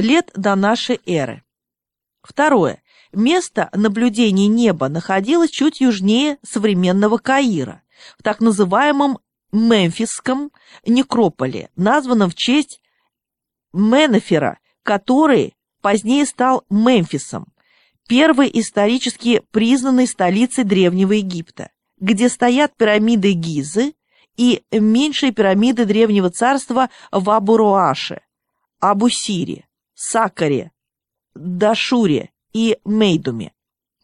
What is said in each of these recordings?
лет до нашей эры. Второе. Место наблюдения неба находилось чуть южнее современного Каира, в так называемом Мемфисском некрополе, названном в честь Менефера, который позднее стал Мемфисом, первой исторически признанной столицей Древнего Египта, где стоят пирамиды Гизы и меньшие пирамиды Древнего Царства в Абуруаше, Абусире, Сакаре, Дашуре и Мейдуме.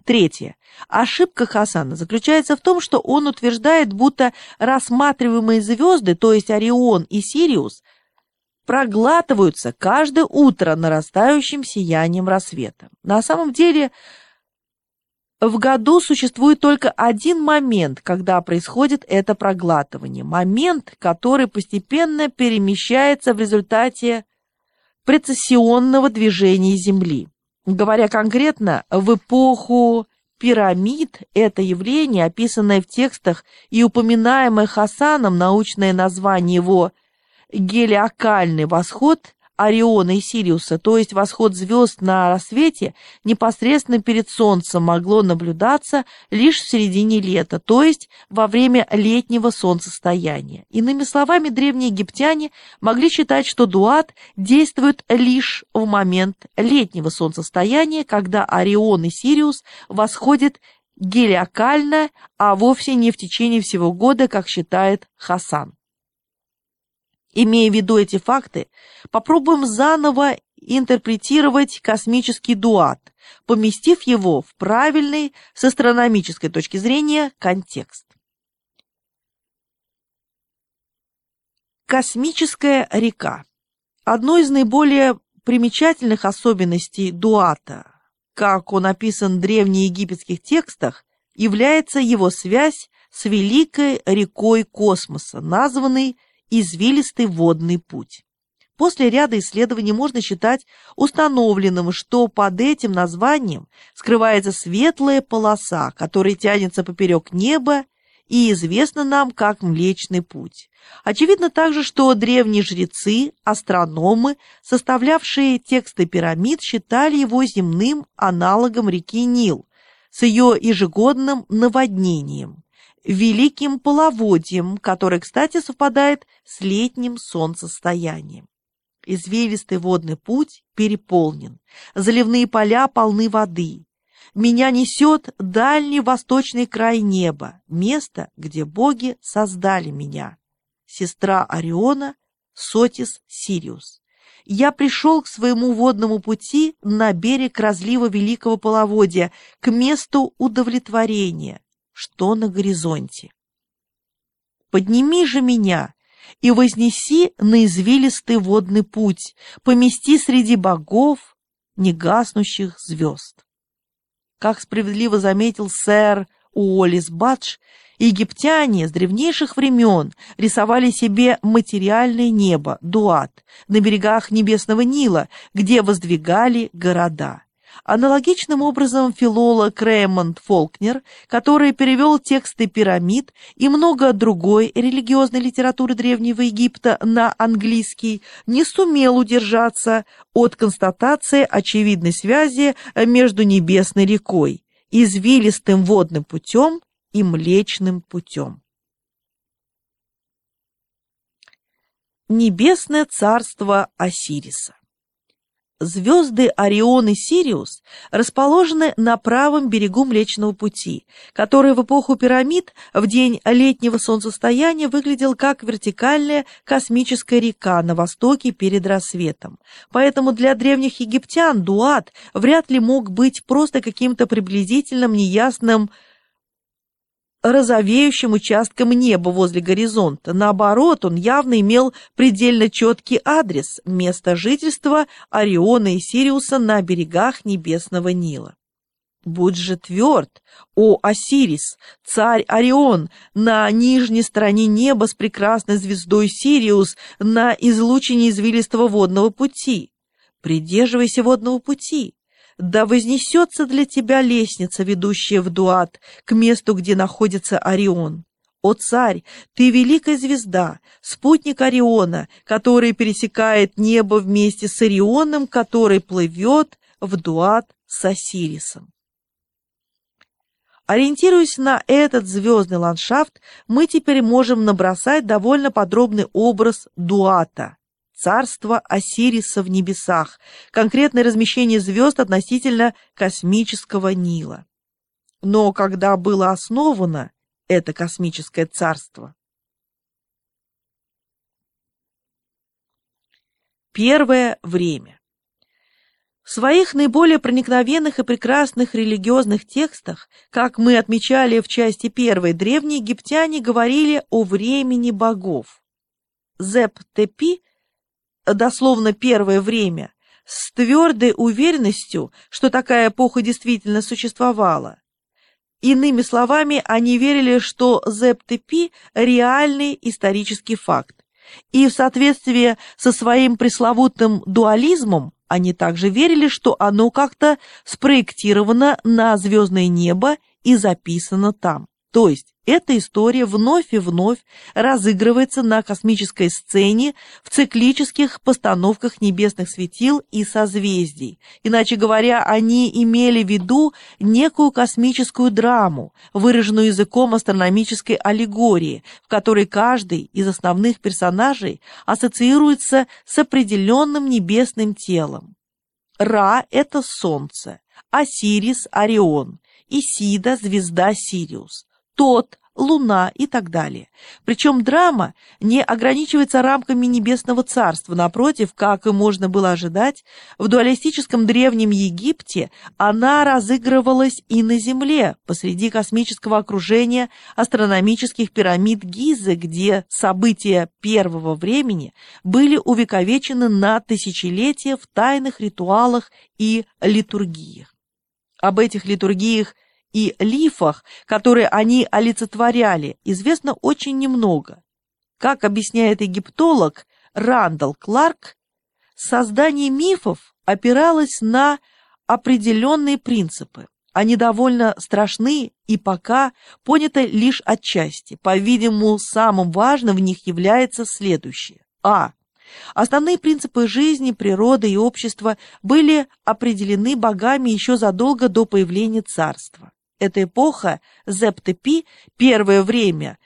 Третье. Ошибка Хасана заключается в том, что он утверждает, будто рассматриваемые звезды, то есть Орион и Сириус, проглатываются каждое утро нарастающим сиянием рассвета. На самом деле, в году существует только один момент, когда происходит это проглатывание. Момент, который постепенно перемещается в результате прецессионного движения Земли. Говоря конкретно, в эпоху пирамид это явление, описанное в текстах и упоминаемое Хасаном, научное название его – гелиокальный восход Ориона и Сириуса, то есть восход звезд на рассвете, непосредственно перед Солнцем могло наблюдаться лишь в середине лета, то есть во время летнего солнцестояния. Иными словами, древние египтяне могли считать, что дуат действует лишь в момент летнего солнцестояния, когда Орион и Сириус восходят гелиокально, а вовсе не в течение всего года, как считает Хасан. Имея в виду эти факты, попробуем заново интерпретировать космический дуат, поместив его в правильный с астрономической точки зрения контекст. Космическая река. Одной из наиболее примечательных особенностей дуата, как он описан в древнеегипетских текстах, является его связь с великой рекой космоса, названной извилистый водный путь. После ряда исследований можно считать установленным, что под этим названием скрывается светлая полоса, которая тянется поперек неба и известна нам как Млечный Путь. Очевидно также, что древние жрецы, астрономы, составлявшие тексты пирамид, считали его земным аналогом реки Нил с ее ежегодным наводнением великим половодьем, которое, кстати, совпадает с летним солнцестоянием. Извилистый водный путь переполнен, заливные поля полны воды. Меня несет дальний восточный край неба, место, где боги создали меня. Сестра Ориона, Сотис Сириус. Я пришел к своему водному пути на берег разлива великого половодья, к месту удовлетворения, что на горизонте. Подними же меня и вознеси на извилистый водный путь, помести среди богов негаснущих звезд. Как справедливо заметил сэр Уоллис Бадж, египтяне с древнейших времен рисовали себе материальное небо, дуат, на берегах небесного Нила, где воздвигали города. Аналогичным образом филолог Рэймонд Фолкнер, который перевел тексты пирамид и много другой религиозной литературы Древнего Египта на английский, не сумел удержаться от констатации очевидной связи между небесной рекой, извилистым водным путем и Млечным путем. Небесное царство Осириса Звезды Орион и Сириус расположены на правом берегу Млечного Пути, который в эпоху пирамид в день летнего солнцестояния выглядел как вертикальная космическая река на востоке перед рассветом. Поэтому для древних египтян Дуат вряд ли мог быть просто каким-то приблизительным неясным розовеющим участком неба возле горизонта. Наоборот, он явно имел предельно четкий адрес – место жительства Ориона и Сириуса на берегах Небесного Нила. Будь же тверд, о Осирис, царь Орион, на нижней стороне неба с прекрасной звездой Сириус на излучине извилистого водного пути. Придерживайся водного пути, да вознесется для тебя лестница, ведущая в Дуат, к месту, где находится Орион. «О царь, ты великая звезда, спутник Ориона, который пересекает небо вместе с Орионом, который плывет в дуат с Осирисом». Ориентируясь на этот звездный ландшафт, мы теперь можем набросать довольно подробный образ дуата, царства Осириса в небесах, конкретное размещение звезд относительно космического Нила. Но когда было основано это космическое царство? Первое время. В своих наиболее проникновенных и прекрасных религиозных текстах, как мы отмечали в части первой, древние египтяне говорили о времени богов. Зеп-Тепи, дословно первое время, с твердой уверенностью, что такая эпоха действительно существовала. Иными словами, они верили, что Зеп-Тепи – реальный исторический факт. И в соответствии со своим пресловутым дуализмом они также верили, что оно как-то спроектировано на звездное небо и записано там. То есть эта история вновь и вновь разыгрывается на космической сцене в циклических постановках небесных светил и созвездий. Иначе говоря, они имели в виду некую космическую драму, выраженную языком астрономической аллегории, в которой каждый из основных персонажей ассоциируется с определенным небесным телом. Ра – это Солнце, Осирис – Орион, Исида – звезда Сириус тот, луна и так далее. Причем драма не ограничивается рамками небесного царства. Напротив, как и можно было ожидать, в дуалистическом древнем Египте она разыгрывалась и на Земле, посреди космического окружения астрономических пирамид Гизы, где события первого времени были увековечены на тысячелетия в тайных ритуалах и литургиях. Об этих литургиях и лифах, которые они олицетворяли, известно очень немного. Как объясняет египтолог Рандall Кларк, создание мифов опиралось на определенные принципы. Они довольно страшны и пока поняты лишь отчасти. По-видимому, самым важным в них является следующее. А. Основные принципы жизни, природы и общества были определены богами еще задолго до появления царства. Эта эпоха Зептепи, первое время,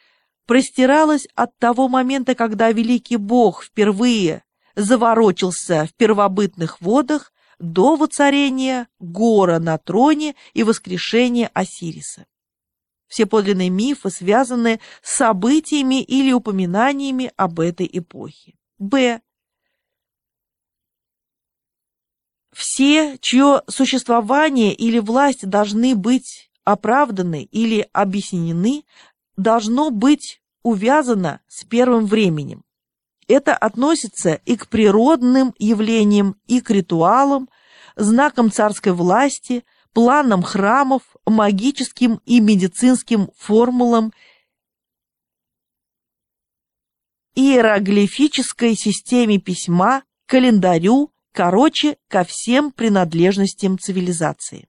простиралась от того момента, когда великий бог впервые заворочился в первобытных водах до воцарения Гора на троне и воскрешения Осириса. Все подлинные мифы связаны с событиями или упоминаниями об этой эпохе. Б. Все, чье существование или власть должны быть оправданы или объяснены, должно быть увязано с первым временем. Это относится и к природным явлениям, и к ритуалам, знакам царской власти, планам храмов, магическим и медицинским формулам, иероглифической системе письма, календарю, короче, ко всем принадлежностям цивилизации.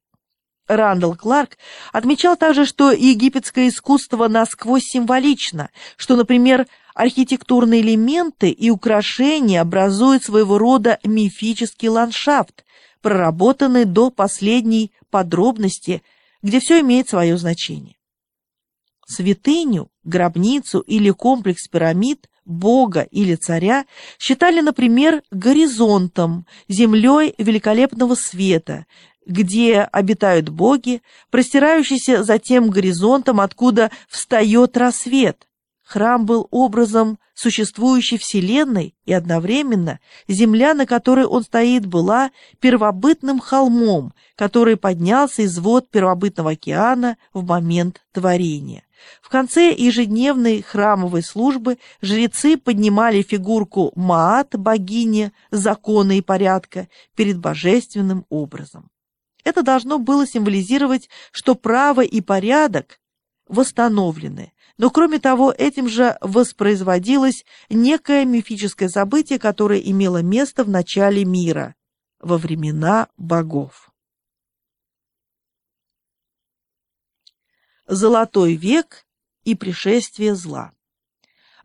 Рандall Кларк отмечал также, что египетское искусство насквозь символично, что, например, архитектурные элементы и украшения образуют своего рода мифический ландшафт, проработанный до последней подробности, где все имеет свое значение. Святыню, гробницу или комплекс пирамид, бога или царя считали, например, горизонтом, землей великолепного света, где обитают боги, простирающийся за тем горизонтом, откуда встает рассвет. Храм был образом существующей Вселенной, и одновременно земля, на которой он стоит, была первобытным холмом, который поднялся из вод первобытного океана в момент творения. В конце ежедневной храмовой службы жрецы поднимали фигурку Маат, богини закона и порядка, перед божественным образом. Это должно было символизировать, что право и порядок восстановлены. Но кроме того, этим же воспроизводилось некое мифическое событие, которое имело место в начале мира, во времена богов. Золотой век и пришествие зла.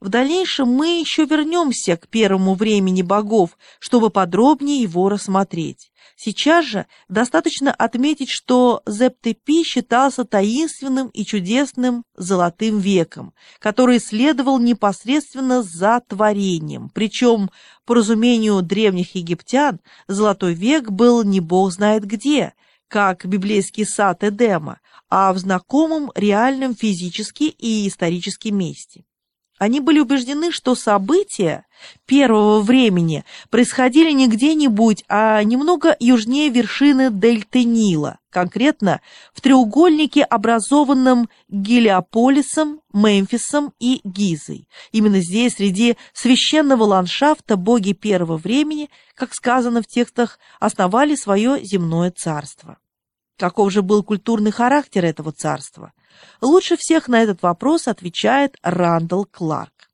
В дальнейшем мы еще вернемся к первому времени богов, чтобы подробнее его рассмотреть. Сейчас же достаточно отметить, что Зептепи считался таинственным и чудесным золотым веком, который следовал непосредственно за творением. Причем, по разумению древних египтян, золотой век был не бог знает где, как библейский сад Эдема, а в знакомом реальном физически и исторически месте. Они были убеждены, что события первого времени происходили не где-нибудь, а немного южнее вершины дельты Нила, конкретно в треугольнике, образованном Гелиополисом, Мемфисом и Гизой. Именно здесь, среди священного ландшафта, боги первого времени, как сказано в текстах, основали свое земное царство. Каков же был культурный характер этого царства? Лучше всех на этот вопрос отвечает Рандall Кларк.